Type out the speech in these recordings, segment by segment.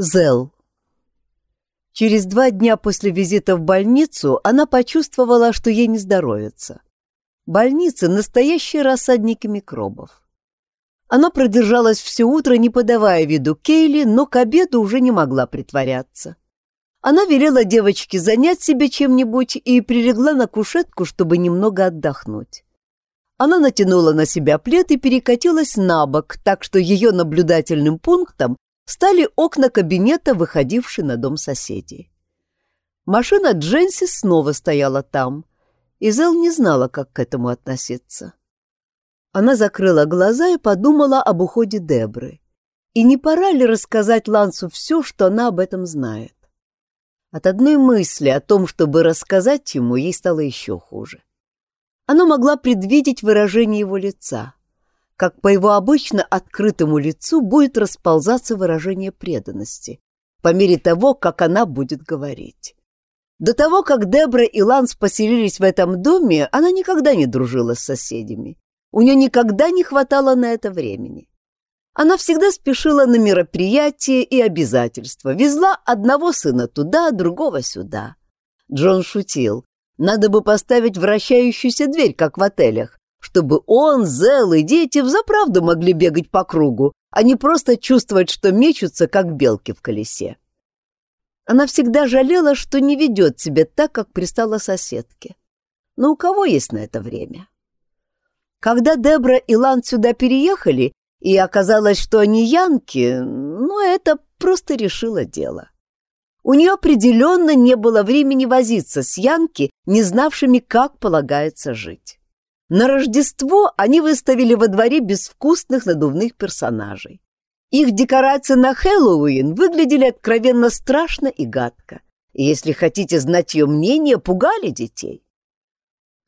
Зел. Через два дня после визита в больницу она почувствовала, что ей не здоровится. Больница — настоящие рассадники микробов. Она продержалась все утро, не подавая виду Кейли, но к обеду уже не могла притворяться. Она велела девочке занять себя чем-нибудь и прилегла на кушетку, чтобы немного отдохнуть. Она натянула на себя плед и перекатилась на бок, так что ее наблюдательным пунктом стали окна кабинета, выходившие на дом соседей. Машина Дженси снова стояла там, и Зел не знала, как к этому относиться. Она закрыла глаза и подумала об уходе Дебры. И не пора ли рассказать Лансу все, что она об этом знает? От одной мысли о том, чтобы рассказать ему, ей стало еще хуже. Она могла предвидеть выражение его лица как по его обычно открытому лицу будет расползаться выражение преданности, по мере того, как она будет говорить. До того, как Дебра и Ланс поселились в этом доме, она никогда не дружила с соседями. У нее никогда не хватало на это времени. Она всегда спешила на мероприятия и обязательства, везла одного сына туда, другого сюда. Джон шутил. Надо бы поставить вращающуюся дверь, как в отелях, чтобы он, Зел и дети взаправду могли бегать по кругу, а не просто чувствовать, что мечутся, как белки в колесе. Она всегда жалела, что не ведет себя так, как пристала соседке. Но у кого есть на это время? Когда Дебра и Лан сюда переехали, и оказалось, что они янки, ну, это просто решило дело. У нее определенно не было времени возиться с янки, не знавшими, как полагается жить. На Рождество они выставили во дворе безвкусных надувных персонажей. Их декорации на Хэллоуин выглядели откровенно страшно и гадко. И, если хотите знать ее мнение, пугали детей.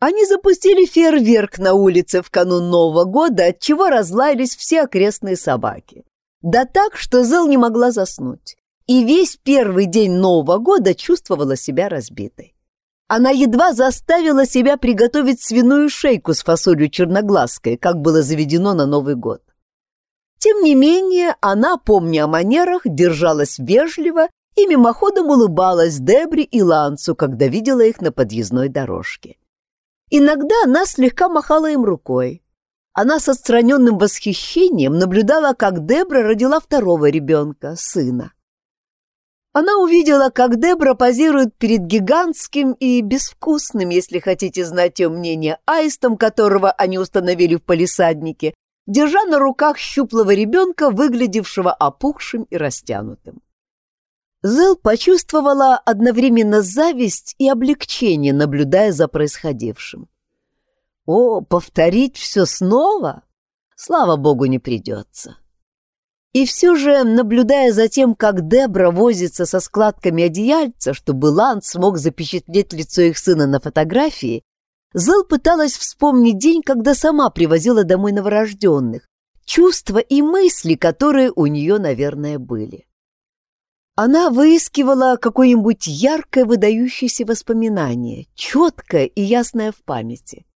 Они запустили фейерверк на улице в канун Нового года, от чего разлаялись все окрестные собаки. Да так, что Зел не могла заснуть. И весь первый день Нового года чувствовала себя разбитой. Она едва заставила себя приготовить свиную шейку с фасолью черноглазкой, как было заведено на Новый год. Тем не менее, она, помня о манерах, держалась вежливо и мимоходом улыбалась Дебре и Лансу, когда видела их на подъездной дорожке. Иногда она слегка махала им рукой. Она с отстраненным восхищением наблюдала, как Дебра родила второго ребенка, сына. Она увидела, как Дебра позирует перед гигантским и безвкусным, если хотите знать ее мнение, аистом, которого они установили в палисаднике, держа на руках щуплого ребенка, выглядевшего опухшим и растянутым. Зел почувствовала одновременно зависть и облегчение, наблюдая за происходившим. О, повторить все снова? Слава богу, не придется. И все же, наблюдая за тем, как Дебра возится со складками одеяльца, чтобы Ланд смог запечатлеть лицо их сына на фотографии, Зел пыталась вспомнить день, когда сама привозила домой новорожденных, чувства и мысли, которые у нее, наверное, были. Она выискивала какое-нибудь яркое выдающееся воспоминание, четкое и ясное в памяти.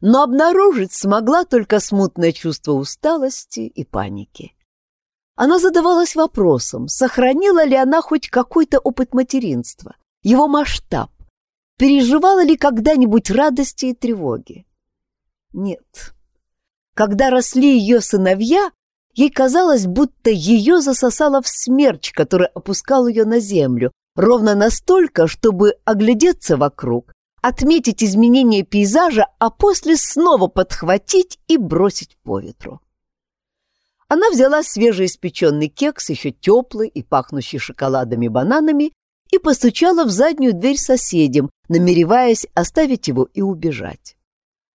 Но обнаружить смогла только смутное чувство усталости и паники. Она задавалась вопросом, сохранила ли она хоть какой-то опыт материнства, его масштаб, переживала ли когда-нибудь радости и тревоги. Нет. Когда росли ее сыновья, ей казалось, будто ее засосало в смерч, который опускал ее на землю, ровно настолько, чтобы оглядеться вокруг, отметить изменение пейзажа, а после снова подхватить и бросить по ветру. Она взяла свежеиспеченный кекс, еще теплый и пахнущий шоколадами бананами, и постучала в заднюю дверь соседям, намереваясь оставить его и убежать.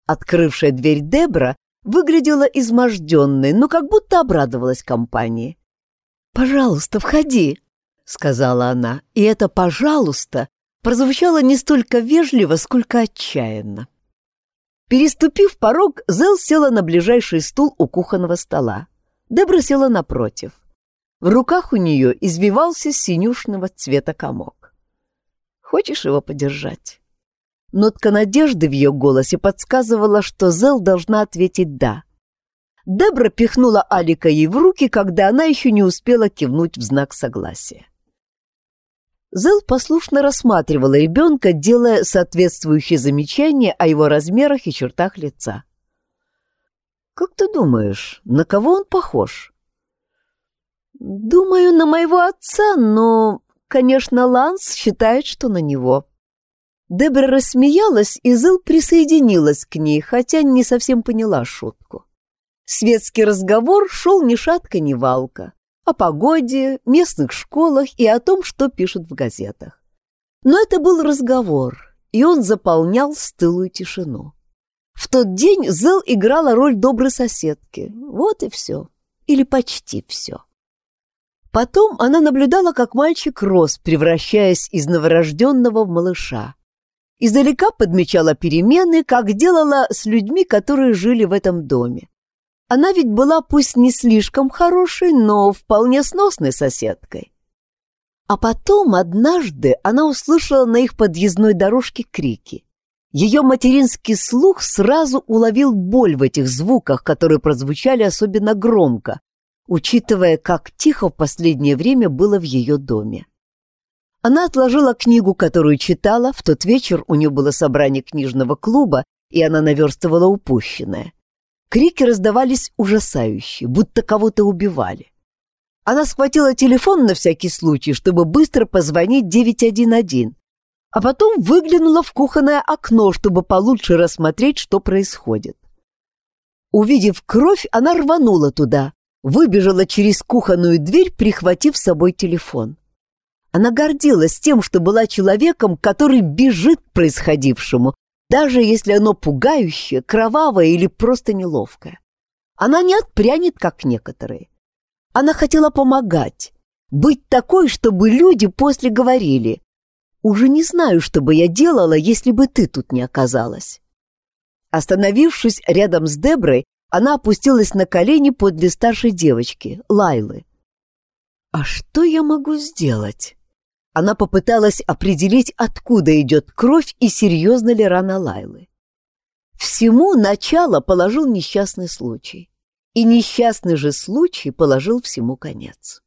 Открывшая дверь Дебра выглядела изможденной, но как будто обрадовалась компании. «Пожалуйста, входи», — сказала она, и это «пожалуйста» прозвучало не столько вежливо, сколько отчаянно. Переступив порог, Зел села на ближайший стул у кухонного стола. Дебра села напротив. В руках у нее извивался синюшного цвета комок. «Хочешь его подержать?» Нотка надежды в ее голосе подсказывала, что Зел должна ответить «да». Дебра пихнула Алика ей в руки, когда она еще не успела кивнуть в знак согласия. Зел послушно рассматривала ребенка, делая соответствующие замечания о его размерах и чертах лица. «Как ты думаешь, на кого он похож?» «Думаю, на моего отца, но, конечно, Ланс считает, что на него». Дебра рассмеялась, и Зел присоединилась к ней, хотя не совсем поняла шутку. Светский разговор шел ни шатка, ни валка. О погоде, местных школах и о том, что пишут в газетах. Но это был разговор, и он заполнял стылую тишину. В тот день Зел играла роль доброй соседки. Вот и все. Или почти все. Потом она наблюдала, как мальчик рос, превращаясь из новорожденного в малыша. Издалека подмечала перемены, как делала с людьми, которые жили в этом доме. Она ведь была пусть не слишком хорошей, но вполне сносной соседкой. А потом однажды она услышала на их подъездной дорожке крики. Ее материнский слух сразу уловил боль в этих звуках, которые прозвучали особенно громко, учитывая, как тихо в последнее время было в ее доме. Она отложила книгу, которую читала, в тот вечер у нее было собрание книжного клуба, и она наверстывала упущенное. Крики раздавались ужасающие, будто кого-то убивали. Она схватила телефон на всякий случай, чтобы быстро позвонить 911, а потом выглянула в кухонное окно, чтобы получше рассмотреть, что происходит. Увидев кровь, она рванула туда, выбежала через кухонную дверь, прихватив с собой телефон. Она гордилась тем, что была человеком, который бежит к происходившему, даже если оно пугающее, кровавое или просто неловкое. Она не отпрянет, как некоторые. Она хотела помогать, быть такой, чтобы люди после говорили «Уже не знаю, что бы я делала, если бы ты тут не оказалась». Остановившись рядом с Деброй, она опустилась на колени подле старшей девочки, Лайлы. «А что я могу сделать?» Она попыталась определить, откуда идет кровь и серьезно ли рана Лайлы. Всему начало положил несчастный случай. И несчастный же случай положил всему конец.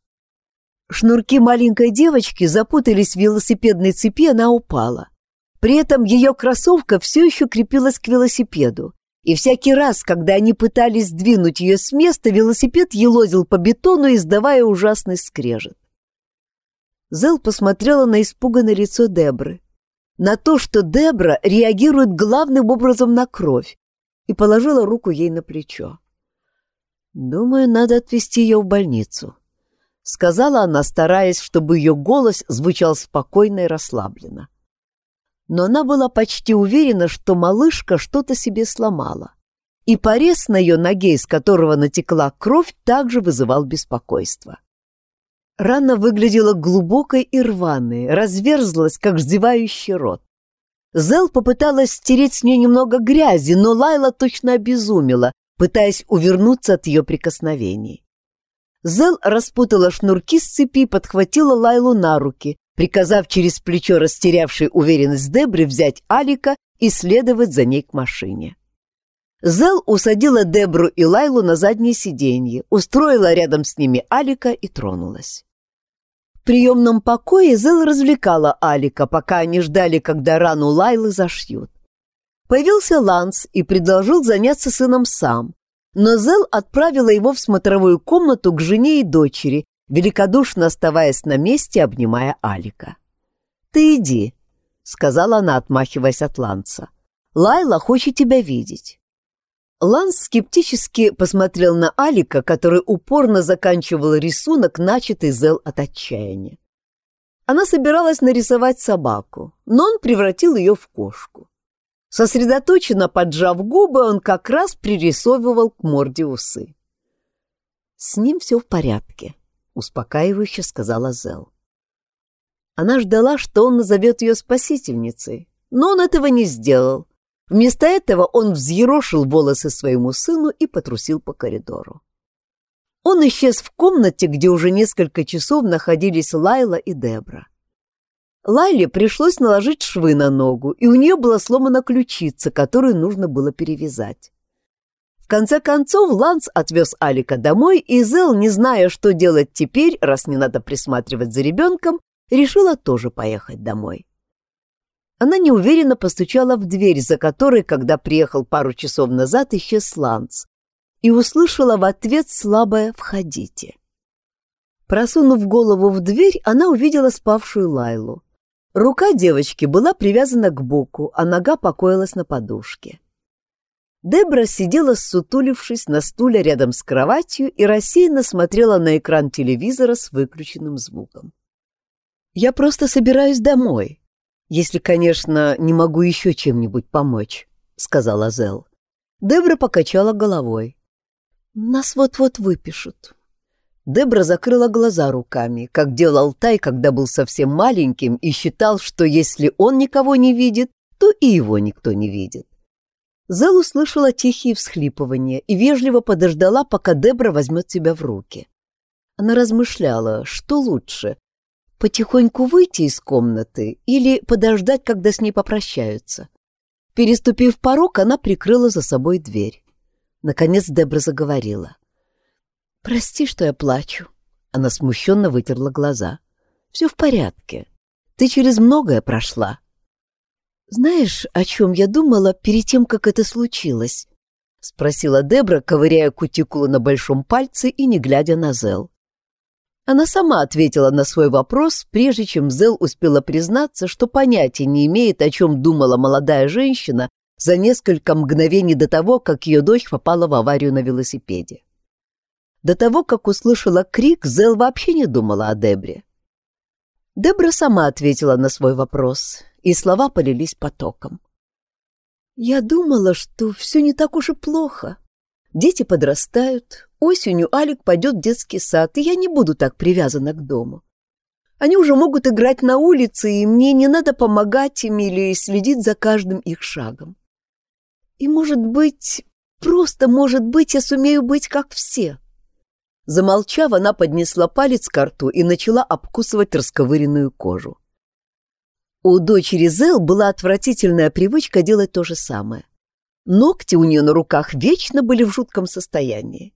Шнурки маленькой девочки запутались в велосипедной цепи, она упала. При этом ее кроссовка все еще крепилась к велосипеду, и всякий раз, когда они пытались сдвинуть ее с места, велосипед елозил по бетону, издавая ужасный скрежет. Зел посмотрела на испуганное лицо Дебры, на то, что Дебра реагирует главным образом на кровь, и положила руку ей на плечо. «Думаю, надо отвезти ее в больницу», — сказала она, стараясь, чтобы ее голос звучал спокойно и расслабленно. Но она была почти уверена, что малышка что-то себе сломала, и порез на ее ноге, из которого натекла кровь, также вызывал беспокойство. Рана выглядела глубокой и рваной, разверзлась, как ждевающий рот. Зел попыталась стереть с нее немного грязи, но Лайла точно обезумела, пытаясь увернуться от ее прикосновений. Зел распутала шнурки с цепи, подхватила Лайлу на руки, приказав через плечо растерявшей уверенность Дебры взять Алика и следовать за ней к машине. Зел усадила Дебру и Лайлу на заднее сиденье, устроила рядом с ними Алика и тронулась. В приемном покое Зел развлекала Алика, пока они ждали, когда рану Лайлы зашьют. Появился Ланс и предложил заняться сыном сам, но Зел отправила его в смотровую комнату к жене и дочери, великодушно оставаясь на месте, обнимая Алика. «Ты иди», — сказала она, отмахиваясь от Ланса. «Лайла хочет тебя видеть». Ланс скептически посмотрел на Алика, который упорно заканчивал рисунок, начатый Зел от отчаяния. Она собиралась нарисовать собаку, но он превратил ее в кошку. Сосредоточенно поджав губы, он как раз пририсовывал к морде усы. «С ним все в порядке», — успокаивающе сказала Зел. Она ждала, что он назовет ее спасительницей, но он этого не сделал — Вместо этого он взъерошил волосы своему сыну и потрусил по коридору. Он исчез в комнате, где уже несколько часов находились Лайла и Дебра. Лайле пришлось наложить швы на ногу, и у нее была сломана ключица, которую нужно было перевязать. В конце концов, Ланс отвез Алика домой, и Зел, не зная, что делать теперь, раз не надо присматривать за ребенком, решила тоже поехать домой. Она неуверенно постучала в дверь, за которой, когда приехал пару часов назад, исчез Ланс, и услышала в ответ слабое «входите». Просунув голову в дверь, она увидела спавшую Лайлу. Рука девочки была привязана к боку, а нога покоилась на подушке. Дебра сидела, сутулившись на стуле рядом с кроватью и рассеянно смотрела на экран телевизора с выключенным звуком. «Я просто собираюсь домой, если, конечно, не могу еще чем-нибудь помочь», — сказала Зел. Дебра покачала головой. «Нас вот-вот выпишут». Дебра закрыла глаза руками, как делал Тай, когда был совсем маленьким и считал, что если он никого не видит, то и его никто не видит. Зел услышала тихие всхлипывания и вежливо подождала, пока Дебра возьмет себя в руки. Она размышляла, что лучше — потихоньку выйти из комнаты или подождать, когда с ней попрощаются. Переступив порог, она прикрыла за собой дверь. Наконец Дебра заговорила. «Прости, что я плачу». Она смущенно вытерла глаза. «Все в порядке. Ты через многое прошла. «Знаешь, о чем я думала перед тем, как это случилось?» — спросила Дебра, ковыряя кутикулу на большом пальце и не глядя на Зел. Она сама ответила на свой вопрос, прежде чем Зел успела признаться, что понятия не имеет, о чем думала молодая женщина за несколько мгновений до того, как ее дочь попала в аварию на велосипеде. До того, как услышала крик, Зел вообще не думала о Дебре. Дебра сама ответила на свой вопрос — и слова полились потоком. Я думала, что все не так уж и плохо. Дети подрастают, осенью Алик пойдет в детский сад, и я не буду так привязана к дому. Они уже могут играть на улице, и мне не надо помогать им или следить за каждым их шагом. И, может быть, просто, может быть, я сумею быть как все. Замолчав, она поднесла палец к рту и начала обкусывать расковыренную кожу. У дочери Зел была отвратительная привычка делать то же самое. Ногти у нее на руках вечно были в жутком состоянии.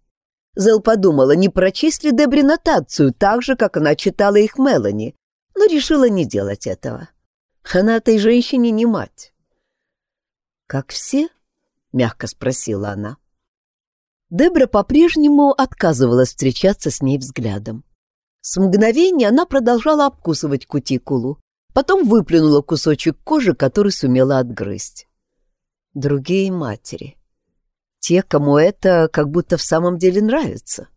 Зел подумала, не прочесть ли Дебри нотацию так же, как она читала их Мелани, но решила не делать этого. Она этой женщине не мать. «Как все?» — мягко спросила она. Дебра по-прежнему отказывалась встречаться с ней взглядом. С мгновения она продолжала обкусывать кутикулу, Потом выплюнула кусочек кожи, который сумела отгрызть. Другие матери. Те, кому это как будто в самом деле нравится.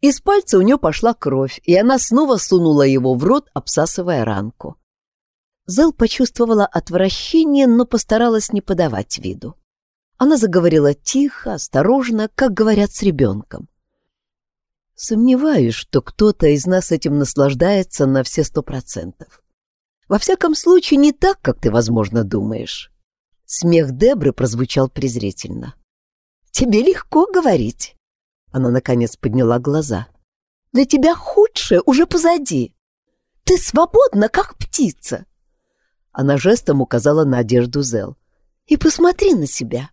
Из пальца у нее пошла кровь, и она снова сунула его в рот, обсасывая ранку. Зел почувствовала отвращение, но постаралась не подавать виду. Она заговорила тихо, осторожно, как говорят с ребенком. Сомневаюсь, что кто-то из нас этим наслаждается на все сто процентов. Во всяком случае, не так, как ты, возможно, думаешь. Смех Дебры прозвучал презрительно. Тебе легко говорить. Она, наконец, подняла глаза. Для тебя худшее уже позади. Ты свободна, как птица. Она жестом указала на одежду Зел. И посмотри на себя.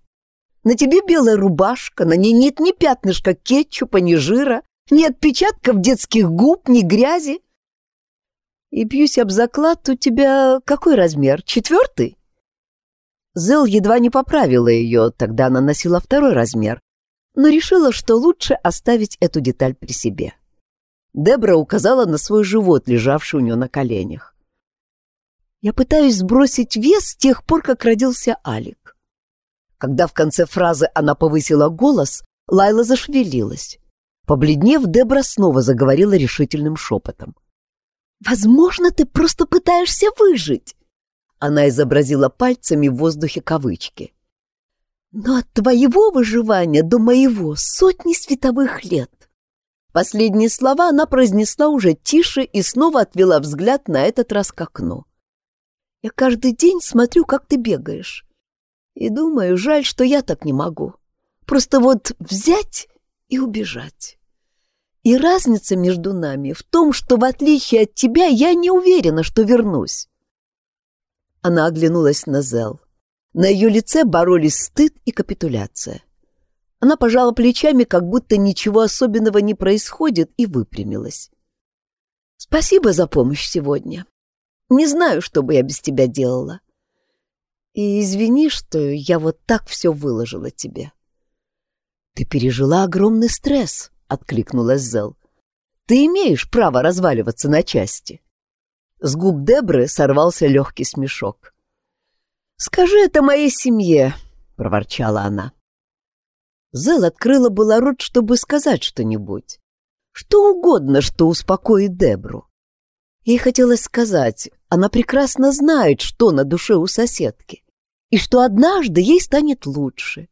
На тебе белая рубашка, на ней нет ни пятнышка кетчупа, ни жира, ни отпечатков детских губ, ни грязи. И бьюсь об заклад, у тебя какой размер? Четвертый? Зел едва не поправила ее, тогда она носила второй размер, но решила, что лучше оставить эту деталь при себе. Дебра указала на свой живот, лежавший у нее на коленях. «Я пытаюсь сбросить вес с тех пор, как родился Алик». Когда в конце фразы она повысила голос, Лайла зашевелилась. Побледнев, Дебра снова заговорила решительным шепотом. — Возможно, ты просто пытаешься выжить. Она изобразила пальцами в воздухе кавычки. Но от твоего выживания до моего сотни световых лет. Последние слова она произнесла уже тише и снова отвела взгляд на этот раз к окну. Я каждый день смотрю, как ты бегаешь. И думаю, жаль, что я так не могу. Просто вот взять и убежать. И разница между нами в том, что в отличие от тебя я не уверена, что вернусь. Она оглянулась на Зел. На ее лице боролись стыд и капитуляция. Она пожала плечами, как будто ничего особенного не происходит, и выпрямилась. «Спасибо за помощь сегодня. Не знаю, что бы я без тебя делала. И извини, что я вот так все выложила тебе». «Ты пережила огромный стресс», — откликнулась Зел. «Ты имеешь право разваливаться на части». С губ Дебры сорвался легкий смешок. «Скажи это моей семье», — проворчала она. Зел открыла было рот, чтобы сказать что-нибудь. Что угодно, что успокоит Дебру. Ей хотелось сказать, она прекрасно знает, что на душе у соседки, и что однажды ей станет лучше.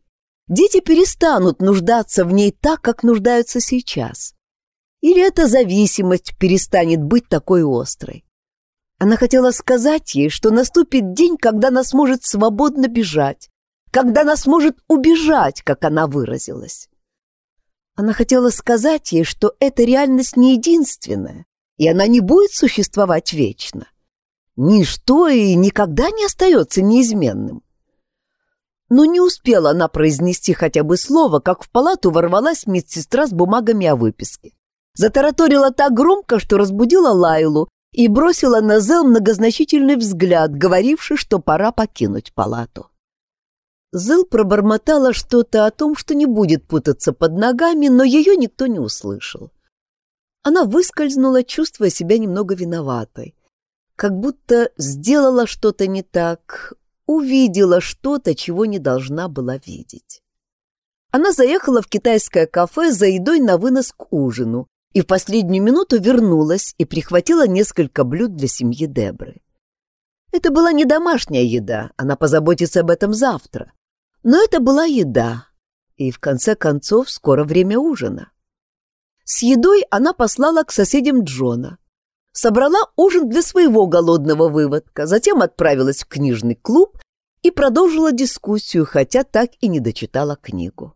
Дети перестанут нуждаться в ней так, как нуждаются сейчас. Или эта зависимость перестанет быть такой острой. Она хотела сказать ей, что наступит день, когда она сможет свободно бежать, когда она сможет убежать, как она выразилась. Она хотела сказать ей, что эта реальность не единственная, и она не будет существовать вечно. Ничто и никогда не остается неизменным. Но не успела она произнести хотя бы слово, как в палату ворвалась медсестра с бумагами о выписке. Затараторила так громко, что разбудила Лайлу и бросила на Зел многозначительный взгляд, говоривший, что пора покинуть палату. Зел пробормотала что-то о том, что не будет путаться под ногами, но ее никто не услышал. Она выскользнула, чувствуя себя немного виноватой, как будто сделала что-то не так, увидела что-то, чего не должна была видеть. Она заехала в китайское кафе за едой на вынос к ужину и в последнюю минуту вернулась и прихватила несколько блюд для семьи Дебры. Это была не домашняя еда, она позаботится об этом завтра. Но это была еда, и в конце концов скоро время ужина. С едой она послала к соседям Джона. Собрала ужин для своего голодного выводка, затем отправилась в книжный клуб и продолжила дискуссию, хотя так и не дочитала книгу.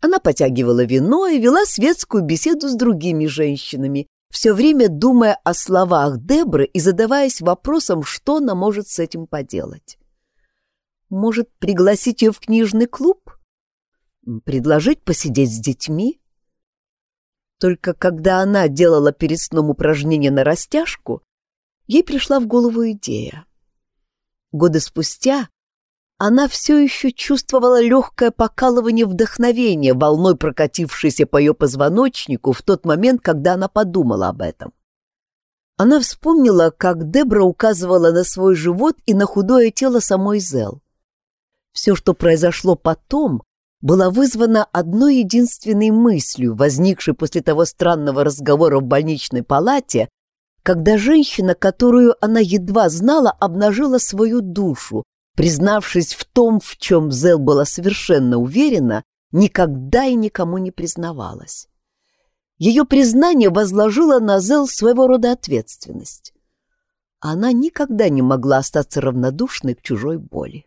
Она потягивала вино и вела светскую беседу с другими женщинами, все время думая о словах Дебры и задаваясь вопросом, что она может с этим поделать. Может, пригласить ее в книжный клуб? Предложить посидеть с детьми? Только когда она делала перед сном упражнение на растяжку, ей пришла в голову идея. Годы спустя она все еще чувствовала легкое покалывание вдохновения, волной прокатившейся по ее позвоночнику в тот момент, когда она подумала об этом. Она вспомнила, как Дебра указывала на свой живот и на худое тело самой Зел. Все, что произошло потом, было вызвано одной единственной мыслью, возникшей после того странного разговора в больничной палате, когда женщина, которую она едва знала, обнажила свою душу, признавшись в том, в чем Зел была совершенно уверена, никогда и никому не признавалась. Ее признание возложило на Зел своего рода ответственность. Она никогда не могла остаться равнодушной к чужой боли.